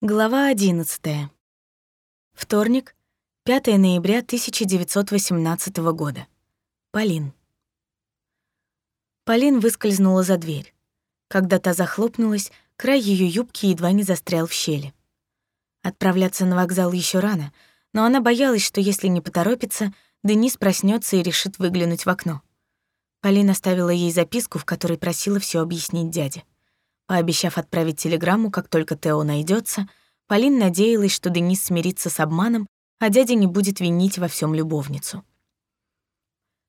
Глава 11. Вторник, 5 ноября 1918 года. Полин. Полин выскользнула за дверь. Когда та захлопнулась, край ее юбки едва не застрял в щели. Отправляться на вокзал еще рано, но она боялась, что если не поторопится, Денис проснется и решит выглянуть в окно. Полин оставила ей записку, в которой просила все объяснить дяде. Пообещав отправить телеграмму, как только Тео найдется, Полин надеялась, что Денис смирится с обманом, а дядя не будет винить во всем любовницу.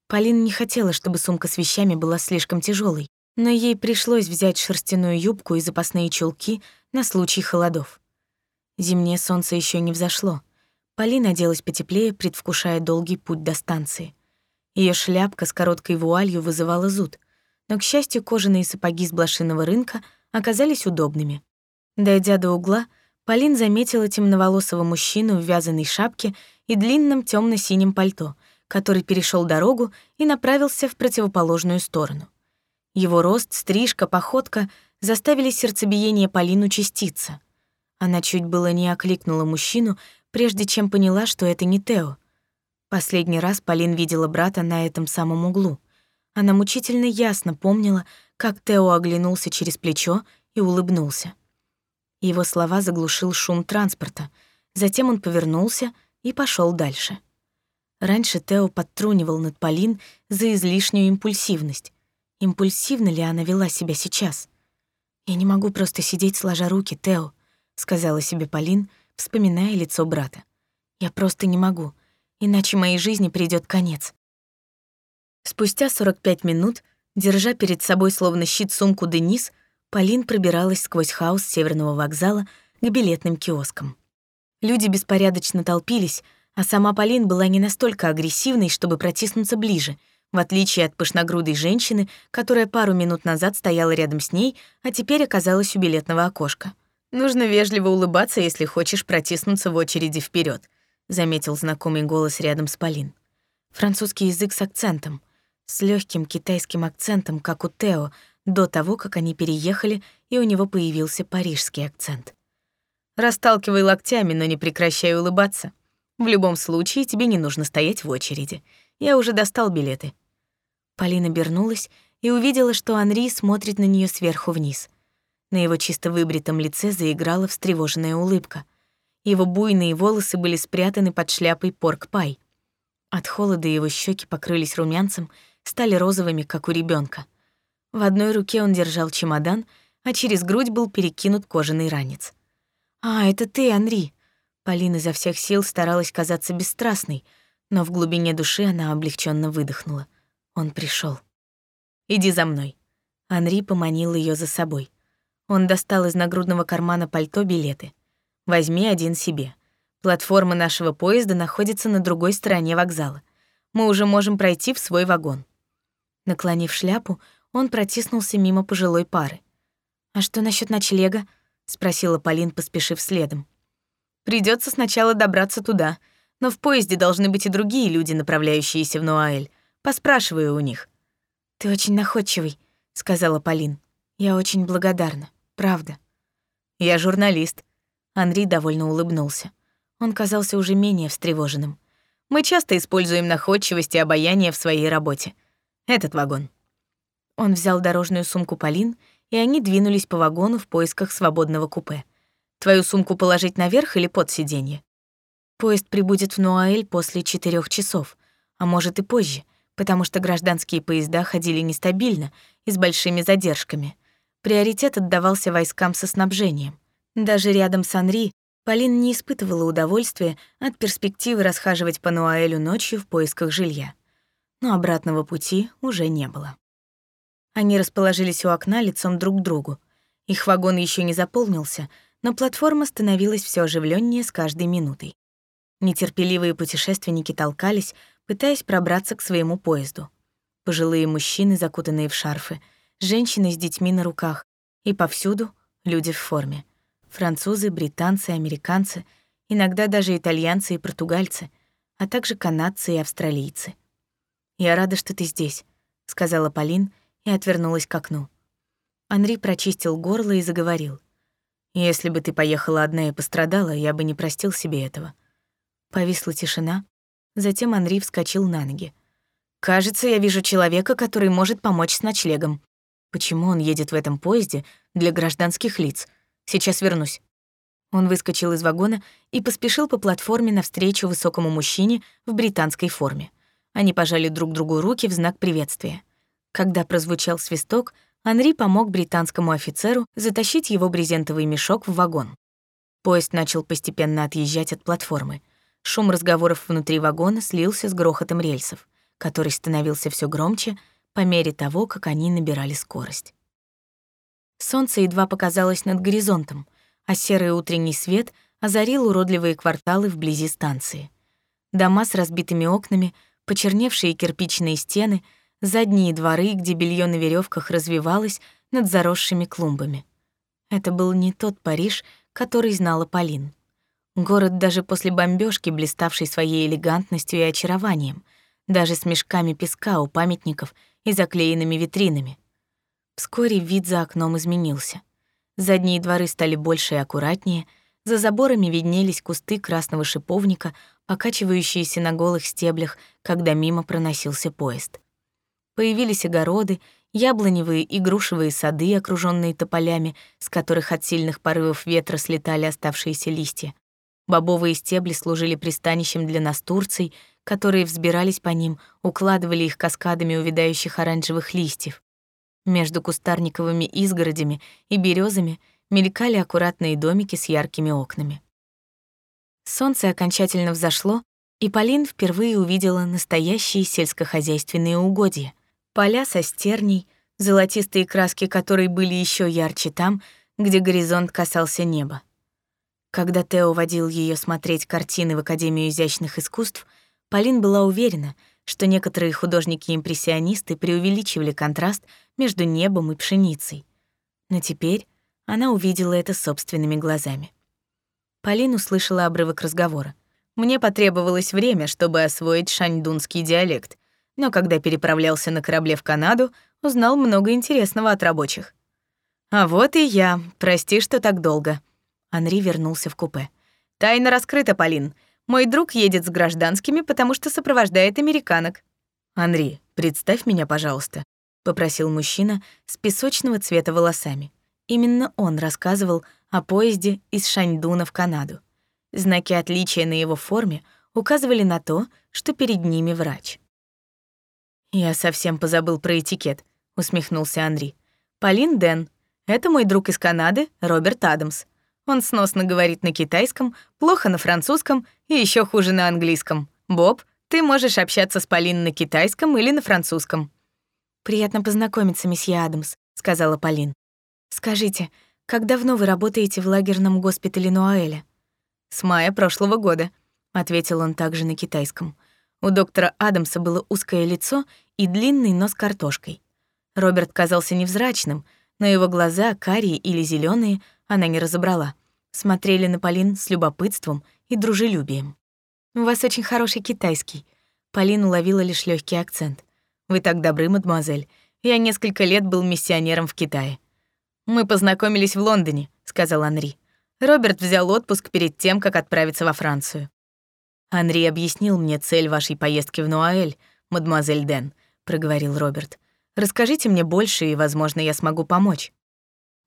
Полин не хотела, чтобы сумка с вещами была слишком тяжелой, но ей пришлось взять шерстяную юбку и запасные чулки на случай холодов. Зимнее солнце еще не взошло. Полин оделась потеплее, предвкушая долгий путь до станции. Ее шляпка с короткой вуалью вызывала зуд, но, к счастью, кожаные сапоги с блошиного рынка — оказались удобными. Дойдя до угла, Полин заметила темноволосого мужчину в вязаной шапке и длинном темно синем пальто, который перешел дорогу и направился в противоположную сторону. Его рост, стрижка, походка заставили сердцебиение Полин участиться. Она чуть было не окликнула мужчину, прежде чем поняла, что это не Тео. Последний раз Полин видела брата на этом самом углу. Она мучительно ясно помнила, как Тео оглянулся через плечо и улыбнулся. Его слова заглушил шум транспорта. Затем он повернулся и пошел дальше. Раньше Тео подтрунивал над Полин за излишнюю импульсивность. Импульсивно ли она вела себя сейчас? «Я не могу просто сидеть сложа руки, Тео», — сказала себе Полин, вспоминая лицо брата. «Я просто не могу, иначе моей жизни придёт конец». Спустя 45 минут Держа перед собой словно щит сумку Денис, Полин пробиралась сквозь хаос северного вокзала к билетным киоскам. Люди беспорядочно толпились, а сама Полин была не настолько агрессивной, чтобы протиснуться ближе, в отличие от пышногрудой женщины, которая пару минут назад стояла рядом с ней, а теперь оказалась у билетного окошка. «Нужно вежливо улыбаться, если хочешь протиснуться в очереди вперед, заметил знакомый голос рядом с Полин. Французский язык с акцентом — с легким китайским акцентом, как у Тео, до того, как они переехали, и у него появился парижский акцент. Расталкивай локтями, но не прекращай улыбаться. В любом случае, тебе не нужно стоять в очереди. Я уже достал билеты. Полина обернулась и увидела, что Анри смотрит на нее сверху вниз. На его чисто выбритом лице заиграла встревоженная улыбка. Его буйные волосы были спрятаны под шляпой порк-пай. От холода его щеки покрылись румянцем, стали розовыми, как у ребенка. В одной руке он держал чемодан, а через грудь был перекинут кожаный ранец. «А, это ты, Анри!» Полина изо всех сил старалась казаться бесстрастной, но в глубине души она облегченно выдохнула. Он пришел. «Иди за мной». Анри поманил ее за собой. Он достал из нагрудного кармана пальто билеты. «Возьми один себе. Платформа нашего поезда находится на другой стороне вокзала. Мы уже можем пройти в свой вагон». Наклонив шляпу, он протиснулся мимо пожилой пары. «А что насчет ночлега?» — спросила Полин, поспешив следом. Придется сначала добраться туда, но в поезде должны быть и другие люди, направляющиеся в Нуаэль. Поспрашиваю у них». «Ты очень находчивый», — сказала Полин. «Я очень благодарна, правда». «Я журналист». Андрей довольно улыбнулся. Он казался уже менее встревоженным. «Мы часто используем находчивость и обаяние в своей работе. Этот вагон». Он взял дорожную сумку Полин, и они двинулись по вагону в поисках свободного купе. «Твою сумку положить наверх или под сиденье?» Поезд прибудет в Нуаэль после четырех часов, а может и позже, потому что гражданские поезда ходили нестабильно и с большими задержками. Приоритет отдавался войскам со снабжением. Даже рядом с Анри Полин не испытывала удовольствия от перспективы расхаживать по Нуаэлю ночью в поисках жилья но обратного пути уже не было. Они расположились у окна лицом друг к другу. Их вагон еще не заполнился, но платформа становилась все оживленнее с каждой минутой. Нетерпеливые путешественники толкались, пытаясь пробраться к своему поезду. Пожилые мужчины, закутанные в шарфы, женщины с детьми на руках, и повсюду люди в форме. Французы, британцы, американцы, иногда даже итальянцы и португальцы, а также канадцы и австралийцы. «Я рада, что ты здесь», — сказала Полин и отвернулась к окну. Анри прочистил горло и заговорил. Если бы ты поехала одна и пострадала, я бы не простил себе этого. Повисла тишина. Затем Анри вскочил на ноги. Кажется, я вижу человека, который может помочь с ночлегом. Почему он едет в этом поезде для гражданских лиц? Сейчас вернусь. Он выскочил из вагона и поспешил по платформе навстречу высокому мужчине в британской форме. Они пожали друг другу руки в знак приветствия. Когда прозвучал свисток, Анри помог британскому офицеру затащить его брезентовый мешок в вагон. Поезд начал постепенно отъезжать от платформы. Шум разговоров внутри вагона слился с грохотом рельсов, который становился все громче по мере того, как они набирали скорость. Солнце едва показалось над горизонтом, а серый утренний свет озарил уродливые кварталы вблизи станции. Дома с разбитыми окнами, почерневшие кирпичные стены — задние дворы, где белье на веревках развивалось над заросшими клумбами. Это был не тот Париж, который знала Полин. Город даже после бомбежки, блиставший своей элегантностью и очарованием, даже с мешками песка у памятников и заклеенными витринами. Вскоре вид за окном изменился. Задние дворы стали больше и аккуратнее, за заборами виднелись кусты красного шиповника, покачивающиеся на голых стеблях, когда мимо проносился поезд. Появились огороды, яблоневые и грушевые сады, окруженные тополями, с которых от сильных порывов ветра слетали оставшиеся листья. Бобовые стебли служили пристанищем для настурций, которые взбирались по ним, укладывали их каскадами увядающих оранжевых листьев. Между кустарниковыми изгородями и березами мелькали аккуратные домики с яркими окнами. Солнце окончательно взошло, и Полин впервые увидела настоящие сельскохозяйственные угодья поля со стерней, золотистые краски которой были еще ярче там, где горизонт касался неба. Когда Тео водил ее смотреть картины в Академию изящных искусств, Полин была уверена, что некоторые художники-импрессионисты преувеличивали контраст между небом и пшеницей. Но теперь она увидела это собственными глазами. Полин услышала обрывок разговора. «Мне потребовалось время, чтобы освоить шаньдунский диалект но когда переправлялся на корабле в Канаду, узнал много интересного от рабочих. «А вот и я. Прости, что так долго». Анри вернулся в купе. «Тайна раскрыта, Полин. Мой друг едет с гражданскими, потому что сопровождает американок». «Анри, представь меня, пожалуйста», — попросил мужчина с песочного цвета волосами. Именно он рассказывал о поезде из Шаньдуна в Канаду. Знаки отличия на его форме указывали на то, что перед ними врач. «Я совсем позабыл про этикет», — усмехнулся Анри. «Полин Дэн. Это мой друг из Канады, Роберт Адамс. Он сносно говорит на китайском, плохо на французском и еще хуже на английском. Боб, ты можешь общаться с Полин на китайском или на французском». «Приятно познакомиться, месье Адамс», — сказала Полин. «Скажите, как давно вы работаете в лагерном госпитале Нуаэля?» «С мая прошлого года», — ответил он также на китайском. У доктора Адамса было узкое лицо и длинный нос картошкой. Роберт казался невзрачным, но его глаза, карие или зеленые, она не разобрала, смотрели на Полин с любопытством и дружелюбием. «У вас очень хороший китайский». Полин уловила лишь легкий акцент. «Вы так добры, мадемуазель. Я несколько лет был миссионером в Китае». «Мы познакомились в Лондоне», — сказал Анри. Роберт взял отпуск перед тем, как отправиться во Францию. «Анри объяснил мне цель вашей поездки в Нуаэль, мадемуазель Ден», — проговорил Роберт. «Расскажите мне больше, и, возможно, я смогу помочь».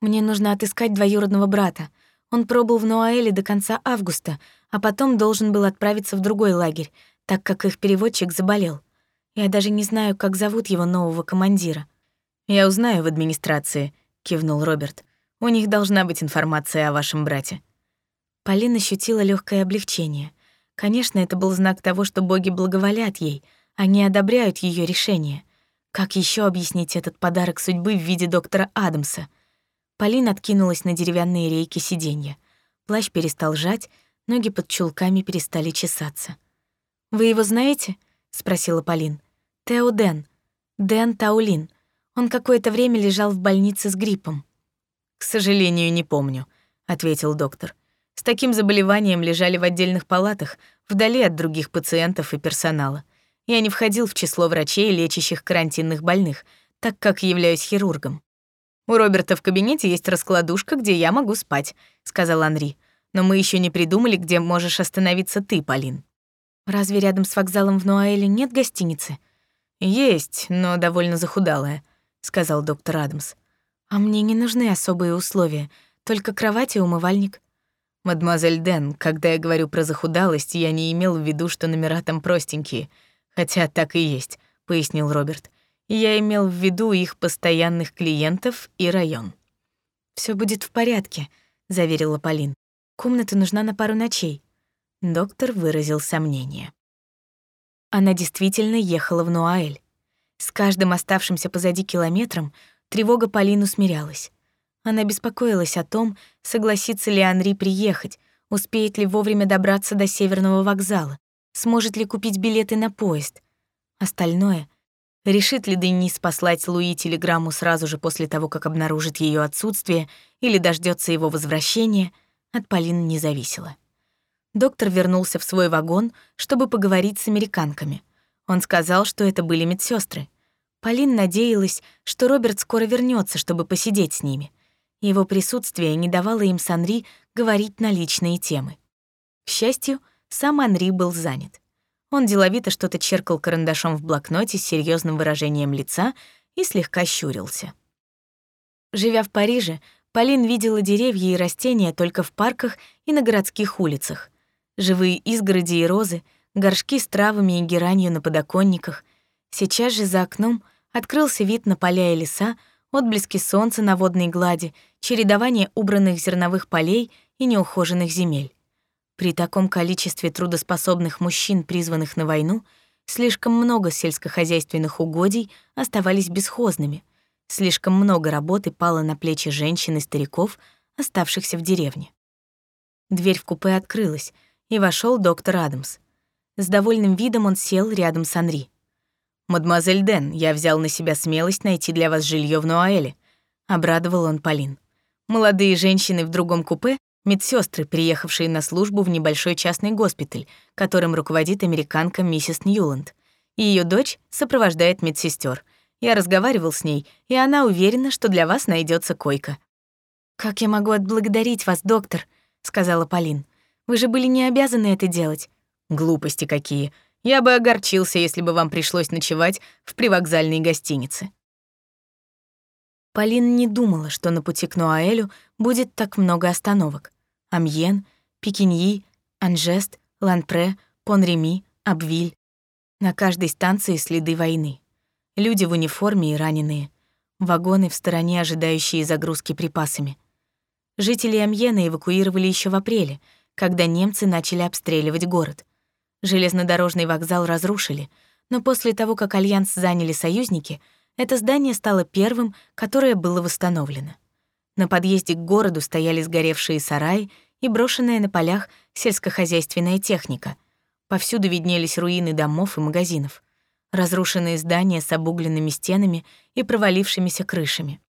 «Мне нужно отыскать двоюродного брата. Он пробыл в Нуаэле до конца августа, а потом должен был отправиться в другой лагерь, так как их переводчик заболел. Я даже не знаю, как зовут его нового командира». «Я узнаю в администрации», — кивнул Роберт. «У них должна быть информация о вашем брате». Полина ощутила легкое облегчение — Конечно, это был знак того, что боги благоволят ей, они одобряют ее решение. Как еще объяснить этот подарок судьбы в виде доктора Адамса? Полин откинулась на деревянные рейки сиденья. Плащ перестал жать, ноги под чулками перестали чесаться. «Вы его знаете?» — спросила Полин. «Тео Дэн. Дэн Таулин. Он какое-то время лежал в больнице с гриппом». «К сожалению, не помню», — ответил доктор. С таким заболеванием лежали в отдельных палатах, вдали от других пациентов и персонала. Я не входил в число врачей, лечащих карантинных больных, так как являюсь хирургом. «У Роберта в кабинете есть раскладушка, где я могу спать», — сказал Анри. «Но мы еще не придумали, где можешь остановиться ты, Полин». «Разве рядом с вокзалом в Нуаэле нет гостиницы?» «Есть, но довольно захудалая», — сказал доктор Адамс. «А мне не нужны особые условия, только кровать и умывальник». «Мадемуазель Ден, когда я говорю про захудалость, я не имел в виду, что номера там простенькие, хотя так и есть», — пояснил Роберт. «Я имел в виду их постоянных клиентов и район». Все будет в порядке», — заверила Полин. «Комната нужна на пару ночей». Доктор выразил сомнение. Она действительно ехала в Нуаэль. С каждым оставшимся позади километром тревога Полину смирялась. Она беспокоилась о том, согласится ли Анри приехать, успеет ли вовремя добраться до Северного вокзала, сможет ли купить билеты на поезд. Остальное — решит ли Денис послать Луи телеграмму сразу же после того, как обнаружит ее отсутствие, или дождется его возвращения, от Полины не зависело. Доктор вернулся в свой вагон, чтобы поговорить с американками. Он сказал, что это были медсестры. Полин надеялась, что Роберт скоро вернется, чтобы посидеть с ними — его присутствие не давало им с Анри говорить на личные темы. К счастью, сам Анри был занят. Он деловито что-то черкал карандашом в блокноте с серьезным выражением лица и слегка щурился. Живя в Париже, Полин видела деревья и растения только в парках и на городских улицах. Живые изгороди и розы, горшки с травами и геранью на подоконниках. Сейчас же за окном открылся вид на поля и леса, отблески солнца на водной глади, чередование убранных зерновых полей и неухоженных земель. При таком количестве трудоспособных мужчин, призванных на войну, слишком много сельскохозяйственных угодий оставались бесхозными, слишком много работы пало на плечи женщин и стариков, оставшихся в деревне. Дверь в купе открылась, и вошел доктор Адамс. С довольным видом он сел рядом с Анри. «Мадемуазель Ден, я взял на себя смелость найти для вас жилье в Нуаэле», — обрадовал он Полин. «Молодые женщины в другом купе — медсестры, приехавшие на службу в небольшой частный госпиталь, которым руководит американка миссис Ньюланд. Ее дочь сопровождает медсестер. Я разговаривал с ней, и она уверена, что для вас найдется койка». «Как я могу отблагодарить вас, доктор?» — сказала Полин. «Вы же были не обязаны это делать». «Глупости какие. Я бы огорчился, если бы вам пришлось ночевать в привокзальной гостинице. Полин не думала, что на пути к Нуаэлю будет так много остановок. Амьен, Пекиньи, Анжест, Ланпре, Понреми, Абвиль. На каждой станции следы войны. Люди в униформе и раненые. Вагоны в стороне, ожидающие загрузки припасами. Жители Амьена эвакуировали еще в апреле, когда немцы начали обстреливать город — Железнодорожный вокзал разрушили, но после того, как Альянс заняли союзники, это здание стало первым, которое было восстановлено. На подъезде к городу стояли сгоревшие сараи и брошенная на полях сельскохозяйственная техника. Повсюду виднелись руины домов и магазинов, разрушенные здания с обугленными стенами и провалившимися крышами.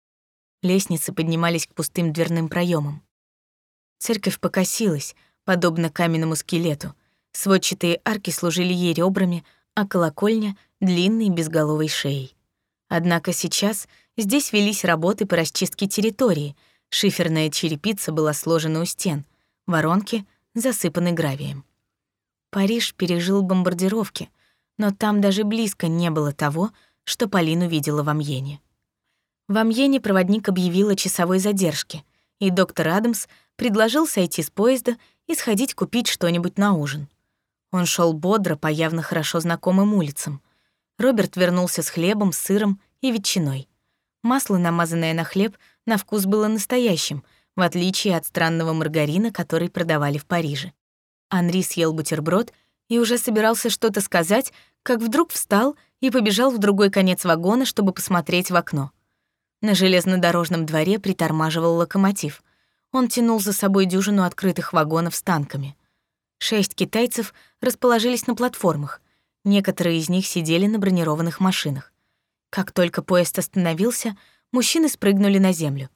Лестницы поднимались к пустым дверным проемам. Церковь покосилась, подобно каменному скелету — Сводчатые арки служили ей ребрами, а колокольня — длинной безголовой шеей. Однако сейчас здесь велись работы по расчистке территории, шиферная черепица была сложена у стен, воронки засыпаны гравием. Париж пережил бомбардировки, но там даже близко не было того, что Полин увидела в Амьене. В Амьене проводник объявил о часовой задержке, и доктор Адамс предложил сойти с поезда и сходить купить что-нибудь на ужин. Он шел бодро по явно хорошо знакомым улицам. Роберт вернулся с хлебом, сыром и ветчиной. Масло, намазанное на хлеб, на вкус было настоящим, в отличие от странного маргарина, который продавали в Париже. Анри съел бутерброд и уже собирался что-то сказать, как вдруг встал и побежал в другой конец вагона, чтобы посмотреть в окно. На железнодорожном дворе притормаживал локомотив. Он тянул за собой дюжину открытых вагонов с танками — Шесть китайцев расположились на платформах. Некоторые из них сидели на бронированных машинах. Как только поезд остановился, мужчины спрыгнули на землю.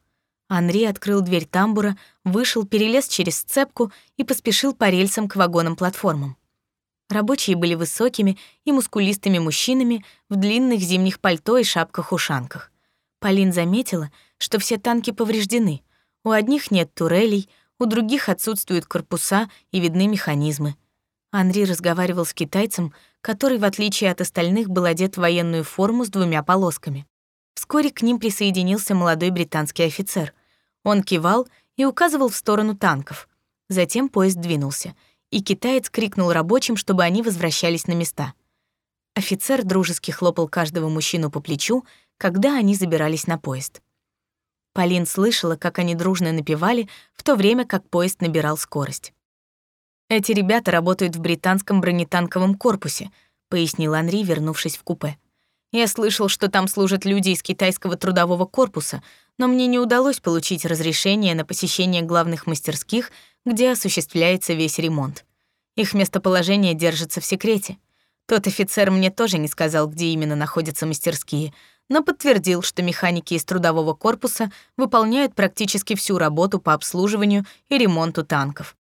Анри открыл дверь тамбура, вышел, перелез через сцепку и поспешил по рельсам к вагонам-платформам. Рабочие были высокими и мускулистыми мужчинами в длинных зимних пальто и шапках-ушанках. Полин заметила, что все танки повреждены. У одних нет турелей, у других отсутствуют корпуса и видны механизмы. Анри разговаривал с китайцем, который, в отличие от остальных, был одет в военную форму с двумя полосками. Вскоре к ним присоединился молодой британский офицер. Он кивал и указывал в сторону танков. Затем поезд двинулся, и китаец крикнул рабочим, чтобы они возвращались на места. Офицер дружески хлопал каждого мужчину по плечу, когда они забирались на поезд. Полин слышала, как они дружно напевали, в то время как поезд набирал скорость. «Эти ребята работают в британском бронетанковом корпусе», — пояснил Анри, вернувшись в купе. «Я слышал, что там служат люди из китайского трудового корпуса, но мне не удалось получить разрешение на посещение главных мастерских, где осуществляется весь ремонт. Их местоположение держится в секрете. Тот офицер мне тоже не сказал, где именно находятся мастерские, но подтвердил, что механики из трудового корпуса выполняют практически всю работу по обслуживанию и ремонту танков.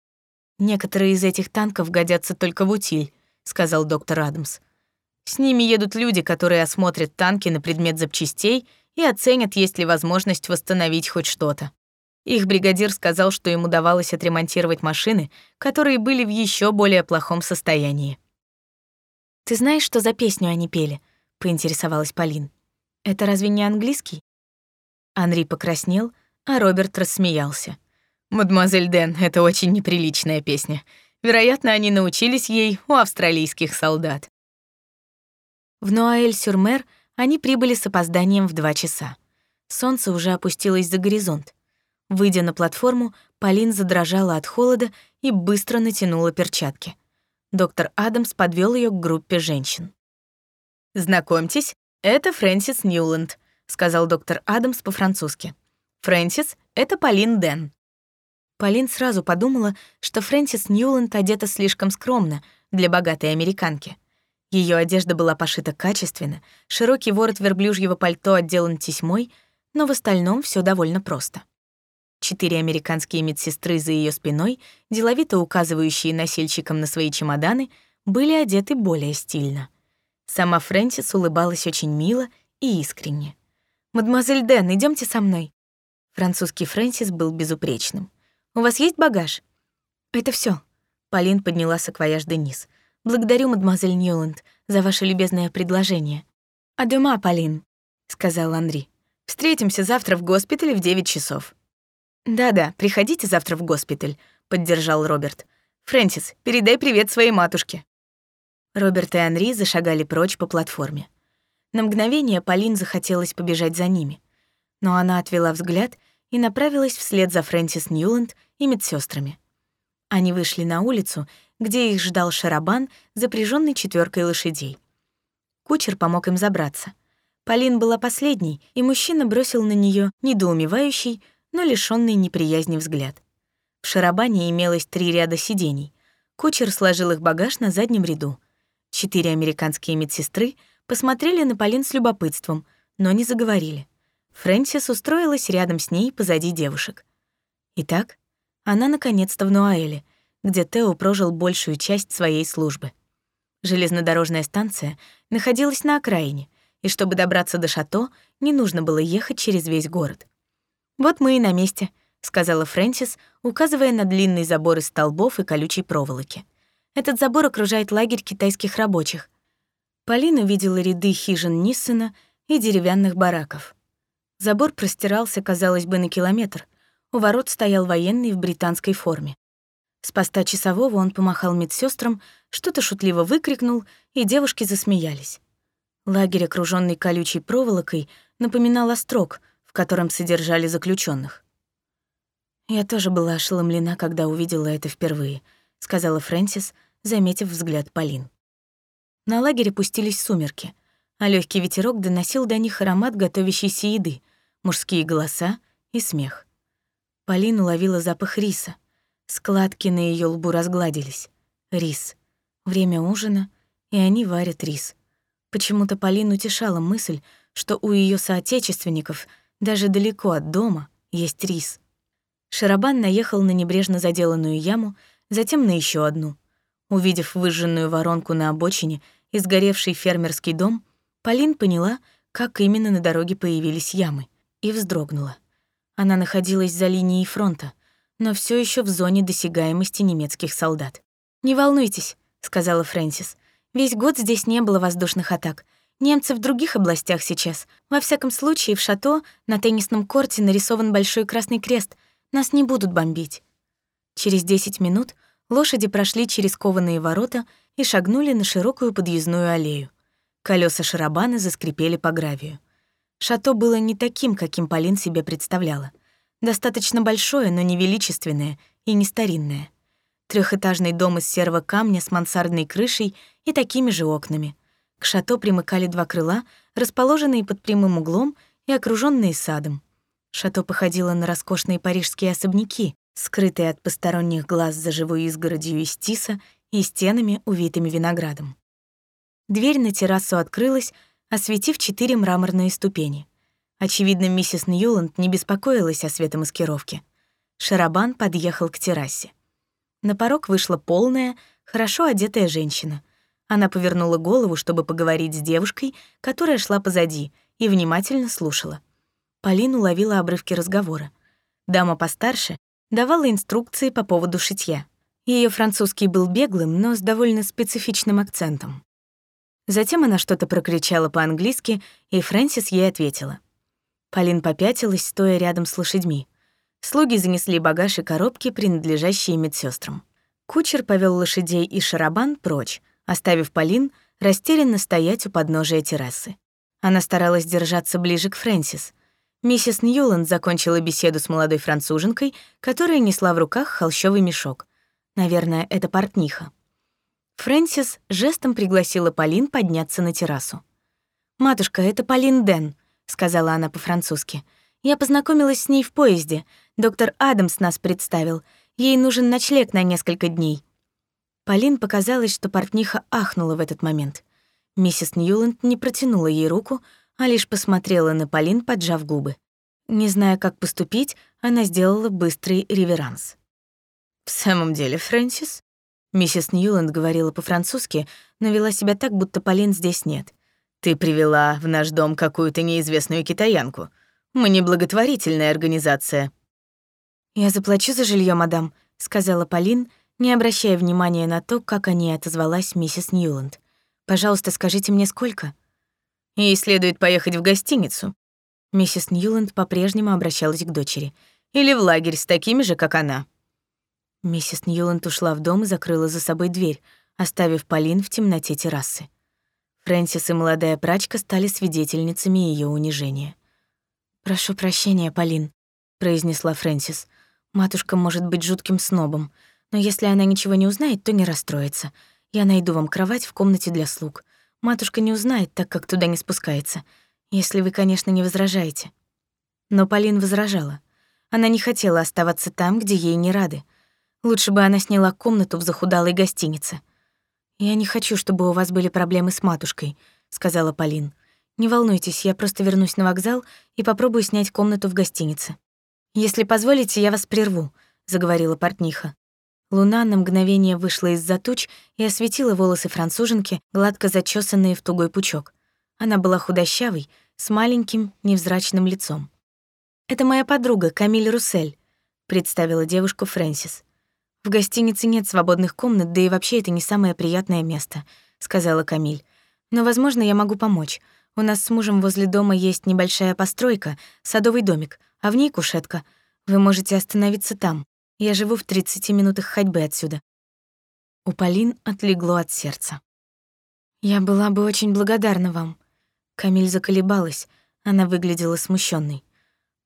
«Некоторые из этих танков годятся только в утиль», — сказал доктор Адамс. «С ними едут люди, которые осмотрят танки на предмет запчастей и оценят, есть ли возможность восстановить хоть что-то. Их бригадир сказал, что ему удавалось отремонтировать машины, которые были в еще более плохом состоянии. «Ты знаешь, что за песню они пели?» — поинтересовалась Полин. «Это разве не английский?» Анри покраснел, а Роберт рассмеялся. «Мадемуазель Дэн, это очень неприличная песня. Вероятно, они научились ей у австралийских солдат». В Нуаэль-Сюрмер они прибыли с опозданием в два часа. Солнце уже опустилось за горизонт. Выйдя на платформу, Полин задрожала от холода и быстро натянула перчатки. Доктор Адамс подвел ее к группе женщин. «Знакомьтесь, это Фрэнсис Ньюленд», — сказал доктор Адамс по-французски. «Фрэнсис — это Полин Дэн». Полин сразу подумала, что Фрэнсис Ньюленд одета слишком скромно для богатой американки. Ее одежда была пошита качественно, широкий ворот верблюжьего пальто отделан тесьмой, но в остальном все довольно просто. Четыре американские медсестры за ее спиной, деловито указывающие носильщикам на свои чемоданы, были одеты более стильно. Сама Фрэнсис улыбалась очень мило и искренне. «Мадемуазель Дэн, идемте со мной». Французский Фрэнсис был безупречным. У вас есть багаж?» «Это все. Полин подняла саквояж Денис. «Благодарю, мадемуазель Ньюланд, за ваше любезное предложение». «Адема, Полин», — сказал Андрей. «Встретимся завтра в госпитале в 9 часов». «Да-да, приходите завтра в госпиталь», — поддержал Роберт. «Фрэнсис, передай привет своей матушке». Роберт и Анри зашагали прочь по платформе. На мгновение Полин захотелось побежать за ними, но она отвела взгляд — и направилась вслед за Фрэнсис Ньюланд и медсестрами. Они вышли на улицу, где их ждал шарабан, запряженный четверкой лошадей. Кучер помог им забраться. Полин была последней, и мужчина бросил на нее недоумевающий, но лишённый неприязни взгляд. В шарабане имелось три ряда сидений. Кучер сложил их багаж на заднем ряду. Четыре американские медсестры посмотрели на Полин с любопытством, но не заговорили. Фрэнсис устроилась рядом с ней позади девушек. Итак, она наконец-то в Нуаэле, где Тео прожил большую часть своей службы. Железнодорожная станция находилась на окраине, и чтобы добраться до шато, не нужно было ехать через весь город. «Вот мы и на месте», — сказала Фрэнсис, указывая на длинный забор из столбов и колючей проволоки. «Этот забор окружает лагерь китайских рабочих». Полина увидела ряды хижин Ниссена и деревянных бараков. Забор простирался, казалось бы, на километр. У ворот стоял военный в британской форме. С поста часового он помахал медсестрам, что-то шутливо выкрикнул, и девушки засмеялись. Лагерь, окруженный колючей проволокой, напоминал острог, в котором содержали заключенных. «Я тоже была ошеломлена, когда увидела это впервые», — сказала Фрэнсис, заметив взгляд Полин. На лагере пустились сумерки, а легкий ветерок доносил до них аромат готовящейся еды, мужские голоса и смех. Полин уловила запах риса. Складки на ее лбу разгладились. Рис. Время ужина, и они варят рис. Почему-то Полин утешала мысль, что у ее соотечественников, даже далеко от дома, есть рис. Шарабан наехал на небрежно заделанную яму, затем на еще одну. Увидев выжженную воронку на обочине и сгоревший фермерский дом, Полин поняла, как именно на дороге появились ямы, и вздрогнула. Она находилась за линией фронта, но все еще в зоне досягаемости немецких солдат. «Не волнуйтесь», — сказала Фрэнсис. «Весь год здесь не было воздушных атак. Немцы в других областях сейчас. Во всяком случае, в шато на теннисном корте нарисован большой красный крест. Нас не будут бомбить». Через 10 минут лошади прошли через кованые ворота и шагнули на широкую подъездную аллею. Колеса шарабана заскрипели по гравию. Шато было не таким, каким Полин себе представляла. Достаточно большое, но не величественное и не старинное. Трехэтажный дом из серого камня с мансардной крышей и такими же окнами. К шато примыкали два крыла, расположенные под прямым углом и окруженные садом. Шато походило на роскошные парижские особняки, скрытые от посторонних глаз за живой изгородью из тиса и стенами, увитыми виноградом. Дверь на террасу открылась, осветив четыре мраморные ступени. Очевидно, миссис Ньюланд не беспокоилась о светомаскировке. Шарабан подъехал к террасе. На порог вышла полная, хорошо одетая женщина. Она повернула голову, чтобы поговорить с девушкой, которая шла позади, и внимательно слушала. Полин уловила обрывки разговора. Дама постарше давала инструкции по поводу шитья. Ее французский был беглым, но с довольно специфичным акцентом. Затем она что-то прокричала по-английски, и Фрэнсис ей ответила. Полин попятилась, стоя рядом с лошадьми. Слуги занесли багаж и коробки, принадлежащие медсестрам. Кучер повел лошадей и шарабан прочь, оставив Полин растерянно стоять у подножия террасы. Она старалась держаться ближе к Фрэнсис. Миссис Ньюланд закончила беседу с молодой француженкой, которая несла в руках холщовый мешок. Наверное, это портниха. Фрэнсис жестом пригласила Полин подняться на террасу. «Матушка, это Полин Ден», — сказала она по-французски. «Я познакомилась с ней в поезде. Доктор Адамс нас представил. Ей нужен ночлег на несколько дней». Полин показалось, что портниха ахнула в этот момент. Миссис Ньюланд не протянула ей руку, а лишь посмотрела на Полин, поджав губы. Не зная, как поступить, она сделала быстрый реверанс. «В самом деле, Фрэнсис?» Миссис Ньюланд говорила по-французски, но вела себя так, будто Полин здесь нет. «Ты привела в наш дом какую-то неизвестную китаянку. Мы не благотворительная организация». «Я заплачу за жилье, мадам», — сказала Полин, не обращая внимания на то, как о ней отозвалась миссис Ньюланд. «Пожалуйста, скажите мне, сколько?» «Ей следует поехать в гостиницу». Миссис Ньюланд по-прежнему обращалась к дочери. «Или в лагерь с такими же, как она». Миссис Ньюланд ушла в дом и закрыла за собой дверь, оставив Полин в темноте террасы. Фрэнсис и молодая прачка стали свидетельницами ее унижения. «Прошу прощения, Полин», — произнесла Фрэнсис. «Матушка может быть жутким снобом, но если она ничего не узнает, то не расстроится. Я найду вам кровать в комнате для слуг. Матушка не узнает, так как туда не спускается, если вы, конечно, не возражаете». Но Полин возражала. Она не хотела оставаться там, где ей не рады. Лучше бы она сняла комнату в захудалой гостинице. «Я не хочу, чтобы у вас были проблемы с матушкой», — сказала Полин. «Не волнуйтесь, я просто вернусь на вокзал и попробую снять комнату в гостинице». «Если позволите, я вас прерву», — заговорила портниха. Луна на мгновение вышла из-за туч и осветила волосы француженки, гладко зачесанные в тугой пучок. Она была худощавой, с маленьким, невзрачным лицом. «Это моя подруга, Камиль Руссель», — представила девушку Фрэнсис. «В гостинице нет свободных комнат, да и вообще это не самое приятное место», — сказала Камиль. «Но, возможно, я могу помочь. У нас с мужем возле дома есть небольшая постройка, садовый домик, а в ней кушетка. Вы можете остановиться там. Я живу в 30 минутах ходьбы отсюда». У Полин отлегло от сердца. «Я была бы очень благодарна вам». Камиль заколебалась, она выглядела смущенной.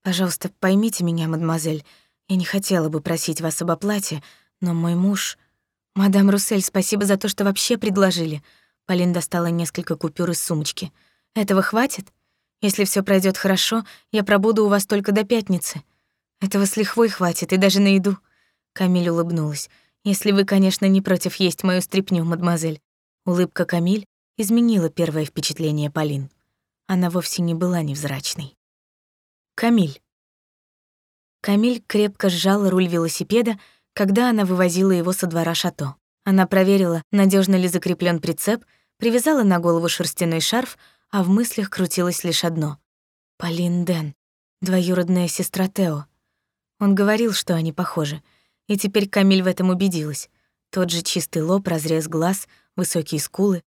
«Пожалуйста, поймите меня, мадемуазель. Я не хотела бы просить вас об оплате, но мой муж... Мадам Руссель, спасибо за то, что вообще предложили. Полин достала несколько купюр из сумочки. Этого хватит? Если все пройдет хорошо, я пробуду у вас только до пятницы. Этого с лихвой хватит, и даже на еду. Камиль улыбнулась. Если вы, конечно, не против есть мою стряпню, мадемуазель. Улыбка Камиль изменила первое впечатление Полин. Она вовсе не была невзрачной. Камиль. Камиль крепко сжал руль велосипеда, когда она вывозила его со двора шато. Она проверила, надежно ли закреплен прицеп, привязала на голову шерстяной шарф, а в мыслях крутилось лишь одно. Полин Ден, двоюродная сестра Тео. Он говорил, что они похожи, и теперь Камиль в этом убедилась. Тот же чистый лоб, разрез глаз, высокие скулы.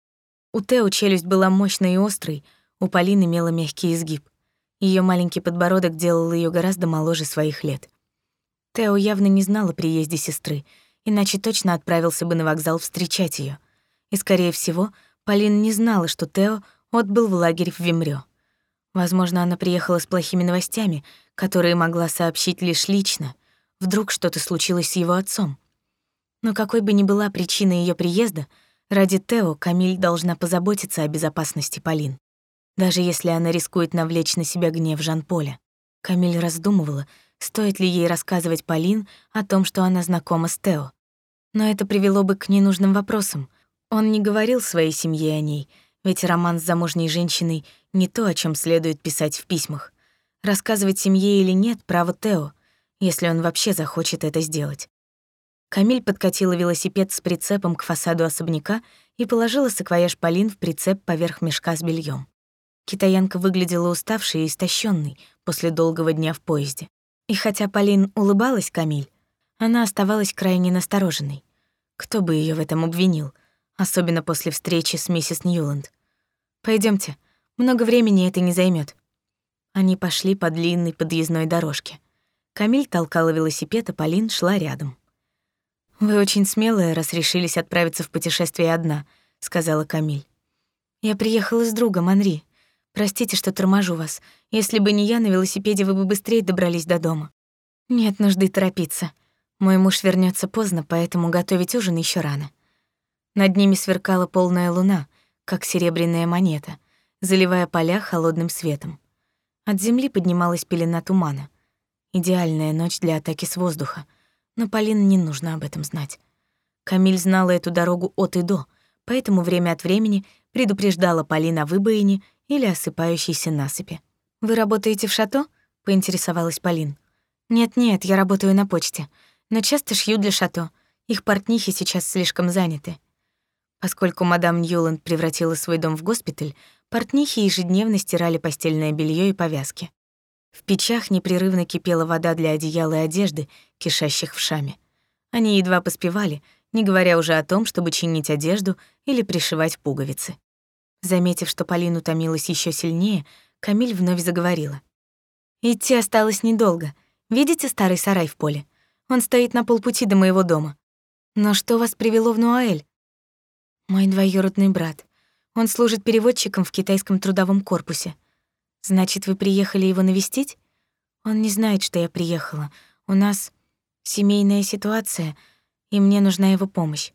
У Тео челюсть была мощной и острой, у Полины имела мягкий изгиб. Ее маленький подбородок делал ее гораздо моложе своих лет. Тео явно не знал о приезде сестры, иначе точно отправился бы на вокзал встречать ее. И, скорее всего, Полин не знала, что Тео отбыл в лагерь в Вимрё. Возможно, она приехала с плохими новостями, которые могла сообщить лишь лично. Вдруг что-то случилось с его отцом. Но какой бы ни была причина ее приезда, ради Тео Камиль должна позаботиться о безопасности Полин. Даже если она рискует навлечь на себя гнев Жан-Поля. Камиль раздумывала, стоит ли ей рассказывать Полин о том, что она знакома с Тео. Но это привело бы к ненужным вопросам. Он не говорил своей семье о ней, ведь роман с замужней женщиной — не то, о чем следует писать в письмах. Рассказывать семье или нет — право Тео, если он вообще захочет это сделать. Камиль подкатила велосипед с прицепом к фасаду особняка и положила саквояж Полин в прицеп поверх мешка с бельем. Китаянка выглядела уставшей и истощенной после долгого дня в поезде. И хотя Полин улыбалась Камиль, она оставалась крайне настороженной. Кто бы ее в этом обвинил, особенно после встречи с миссис Ньюланд. Пойдемте, много времени это не займет. Они пошли по длинной подъездной дорожке. Камиль толкала велосипед, а Полин шла рядом. «Вы очень смелая, раз решились отправиться в путешествие одна», — сказала Камиль. «Я приехала с другом, Анри. Простите, что торможу вас. Если бы не я, на велосипеде вы бы быстрее добрались до дома. Нет нужды торопиться. Мой муж вернется поздно, поэтому готовить ужин еще рано». Над ними сверкала полная луна, как серебряная монета, заливая поля холодным светом. От земли поднималась пелена тумана. Идеальная ночь для атаки с воздуха — но Полин не нужно об этом знать. Камиль знала эту дорогу от и до, поэтому время от времени предупреждала Полин о выбоине или осыпающейся насыпи. «Вы работаете в шато?» — поинтересовалась Полин. «Нет-нет, я работаю на почте, но часто шью для шато. Их портнихи сейчас слишком заняты». Поскольку мадам Ньюланд превратила свой дом в госпиталь, портнихи ежедневно стирали постельное белье и повязки. В печах непрерывно кипела вода для одеяла и одежды, кишащих в шаме. Они едва поспевали, не говоря уже о том, чтобы чинить одежду или пришивать пуговицы. Заметив, что Полина утомилась еще сильнее, Камиль вновь заговорила. «Идти осталось недолго. Видите старый сарай в поле? Он стоит на полпути до моего дома. Но что вас привело в Нуаэль?» «Мой двоюродный брат. Он служит переводчиком в китайском трудовом корпусе. Значит, вы приехали его навестить? Он не знает, что я приехала. У нас семейная ситуация, и мне нужна его помощь.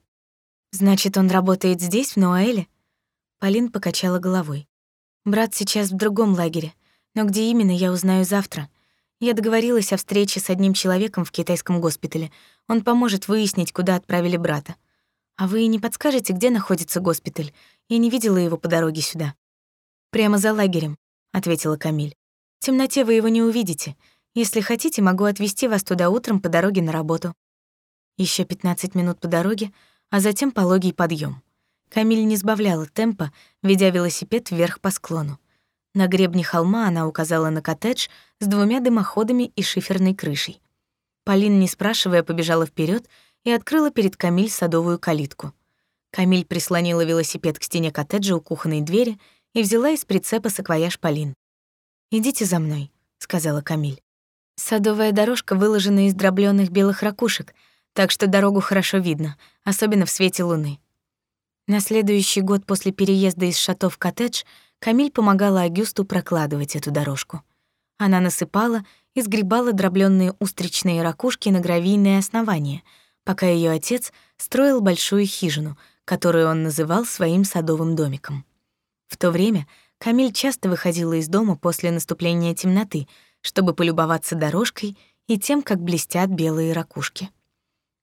Значит, он работает здесь, в Нуаэле? Полин покачала головой. Брат сейчас в другом лагере, но где именно, я узнаю завтра. Я договорилась о встрече с одним человеком в китайском госпитале. Он поможет выяснить, куда отправили брата. А вы не подскажете, где находится госпиталь? Я не видела его по дороге сюда. Прямо за лагерем. — ответила Камиль. «В темноте вы его не увидите. Если хотите, могу отвезти вас туда утром по дороге на работу». Еще 15 минут по дороге, а затем пологий подъем. Камиль не сбавляла темпа, ведя велосипед вверх по склону. На гребне холма она указала на коттедж с двумя дымоходами и шиферной крышей. Полин, не спрашивая, побежала вперед и открыла перед Камиль садовую калитку. Камиль прислонила велосипед к стене коттеджа у кухонной двери и взяла из прицепа саквояж Полин. «Идите за мной», — сказала Камиль. Садовая дорожка выложена из дроблённых белых ракушек, так что дорогу хорошо видно, особенно в свете луны. На следующий год после переезда из шато в коттедж Камиль помогала Агюсту прокладывать эту дорожку. Она насыпала и сгребала дроблённые устричные ракушки на гравийное основание, пока её отец строил большую хижину, которую он называл своим садовым домиком. В то время Камиль часто выходила из дома после наступления темноты, чтобы полюбоваться дорожкой и тем, как блестят белые ракушки.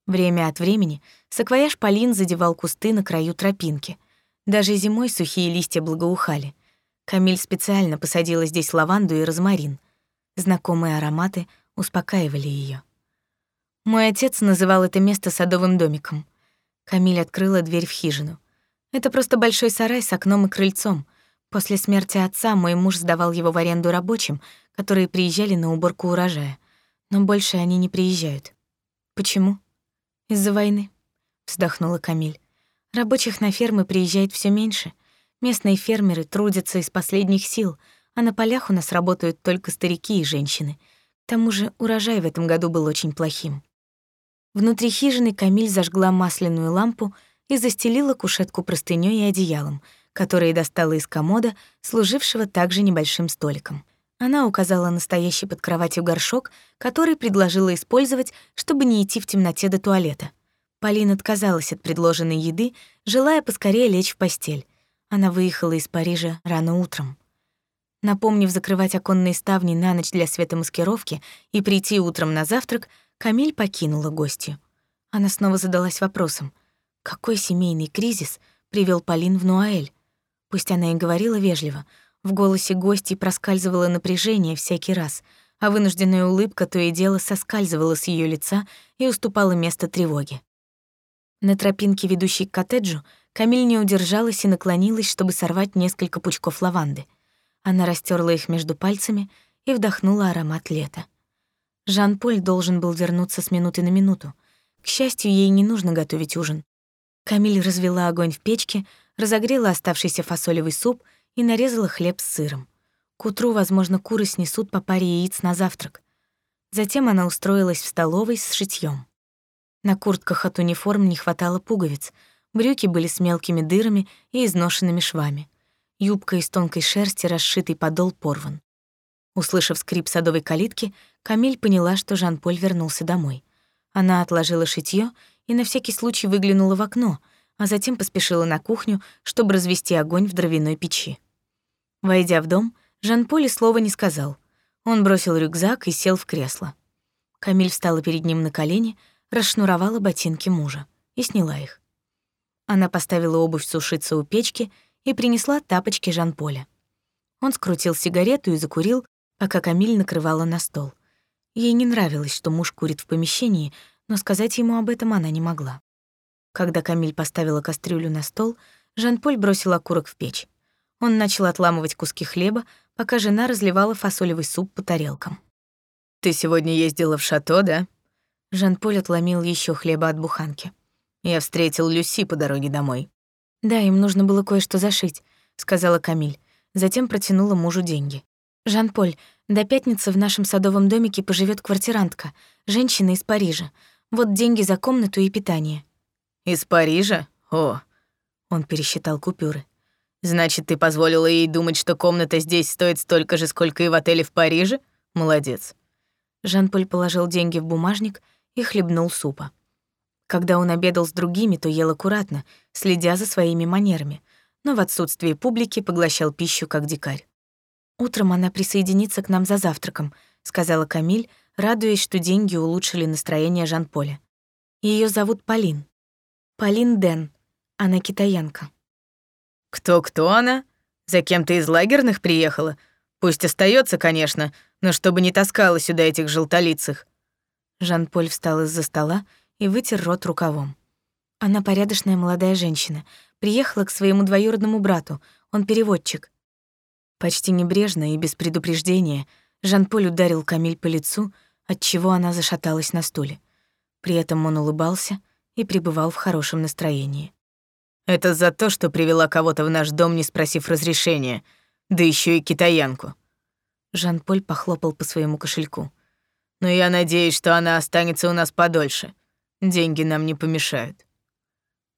Время от времени саквояж Полин задевал кусты на краю тропинки. Даже зимой сухие листья благоухали. Камиль специально посадила здесь лаванду и розмарин. Знакомые ароматы успокаивали ее. Мой отец называл это место садовым домиком. Камиль открыла дверь в хижину. Это просто большой сарай с окном и крыльцом. После смерти отца мой муж сдавал его в аренду рабочим, которые приезжали на уборку урожая. Но больше они не приезжают. Почему? Из-за войны, вздохнула Камиль. Рабочих на фермы приезжает все меньше. Местные фермеры трудятся из последних сил, а на полях у нас работают только старики и женщины. К тому же урожай в этом году был очень плохим. Внутри хижины Камиль зажгла масляную лампу и застелила кушетку простынёй и одеялом, которые достала из комода, служившего также небольшим столиком. Она указала настоящий под кроватью горшок, который предложила использовать, чтобы не идти в темноте до туалета. Полин отказалась от предложенной еды, желая поскорее лечь в постель. Она выехала из Парижа рано утром. Напомнив закрывать оконные ставни на ночь для светомаскировки и прийти утром на завтрак, Камиль покинула гостью. Она снова задалась вопросом, какой семейный кризис привел Полин в Нуаэль? Пусть она и говорила вежливо, в голосе гостей проскальзывало напряжение всякий раз, а вынужденная улыбка то и дело соскальзывала с ее лица и уступала место тревоге. На тропинке, ведущей к коттеджу, Камиль не удержалась и наклонилась, чтобы сорвать несколько пучков лаванды. Она растерла их между пальцами и вдохнула аромат лета. Жан-Поль должен был вернуться с минуты на минуту. К счастью, ей не нужно готовить ужин. Камиль развела огонь в печке, разогрела оставшийся фасолевый суп и нарезала хлеб с сыром. К утру, возможно, куры снесут по паре яиц на завтрак. Затем она устроилась в столовой с шитьем. На куртках от униформ не хватало пуговиц, брюки были с мелкими дырами и изношенными швами. Юбка из тонкой шерсти, расшитый подол порван. Услышав скрип садовой калитки, Камиль поняла, что Жан-Поль вернулся домой. Она отложила шитьё и на всякий случай выглянула в окно, а затем поспешила на кухню, чтобы развести огонь в дровяной печи. Войдя в дом, Жан-Поль слова не сказал. Он бросил рюкзак и сел в кресло. Камиль встала перед ним на колени, расшнуровала ботинки мужа и сняла их. Она поставила обувь сушиться у печки и принесла тапочки Жан-Поля. Он скрутил сигарету и закурил, пока Камиль накрывала на стол. Ей не нравилось, что муж курит в помещении, но сказать ему об этом она не могла. Когда Камиль поставила кастрюлю на стол, Жан-Поль бросил окурок в печь. Он начал отламывать куски хлеба, пока жена разливала фасолевый суп по тарелкам. «Ты сегодня ездила в шато, да?» Жан-Поль отломил еще хлеба от буханки. «Я встретил Люси по дороге домой». «Да, им нужно было кое-что зашить», — сказала Камиль. Затем протянула мужу деньги. «Жан-Поль, до пятницы в нашем садовом домике поживет квартирантка, женщина из Парижа. Вот деньги за комнату и питание». «Из Парижа? О!» Он пересчитал купюры. «Значит, ты позволила ей думать, что комната здесь стоит столько же, сколько и в отеле в Париже? Молодец». Жан-Поль положил деньги в бумажник и хлебнул супа. Когда он обедал с другими, то ел аккуратно, следя за своими манерами, но в отсутствии публики поглощал пищу как дикарь. «Утром она присоединится к нам за завтраком», — сказала Камиль, радуясь, что деньги улучшили настроение Жан-Поля. Ее зовут Полин. Полин Ден. Она китаянка. «Кто-кто она? За кем-то из лагерных приехала? Пусть остается, конечно, но чтобы не таскала сюда этих желтолицых». Жан-Поль встал из-за стола и вытер рот рукавом. Она порядочная молодая женщина. Приехала к своему двоюродному брату. Он переводчик. Почти небрежно и без предупреждения Жан-Поль ударил Камиль по лицу, отчего она зашаталась на стуле. При этом он улыбался и пребывал в хорошем настроении. «Это за то, что привела кого-то в наш дом, не спросив разрешения, да еще и китаянку». Жан-Поль похлопал по своему кошельку. «Но я надеюсь, что она останется у нас подольше. Деньги нам не помешают».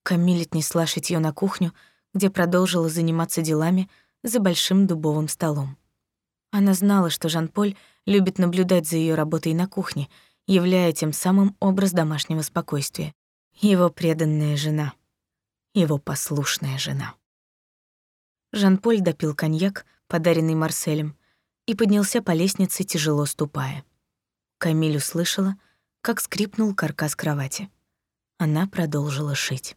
Камиль отнесла шитьё на кухню, где продолжила заниматься делами, за большим дубовым столом. Она знала, что Жан-Поль любит наблюдать за ее работой на кухне, являя тем самым образ домашнего спокойствия. Его преданная жена. Его послушная жена. Жан-Поль допил коньяк, подаренный Марселем, и поднялся по лестнице, тяжело ступая. Камиль услышала, как скрипнул каркас кровати. Она продолжила шить.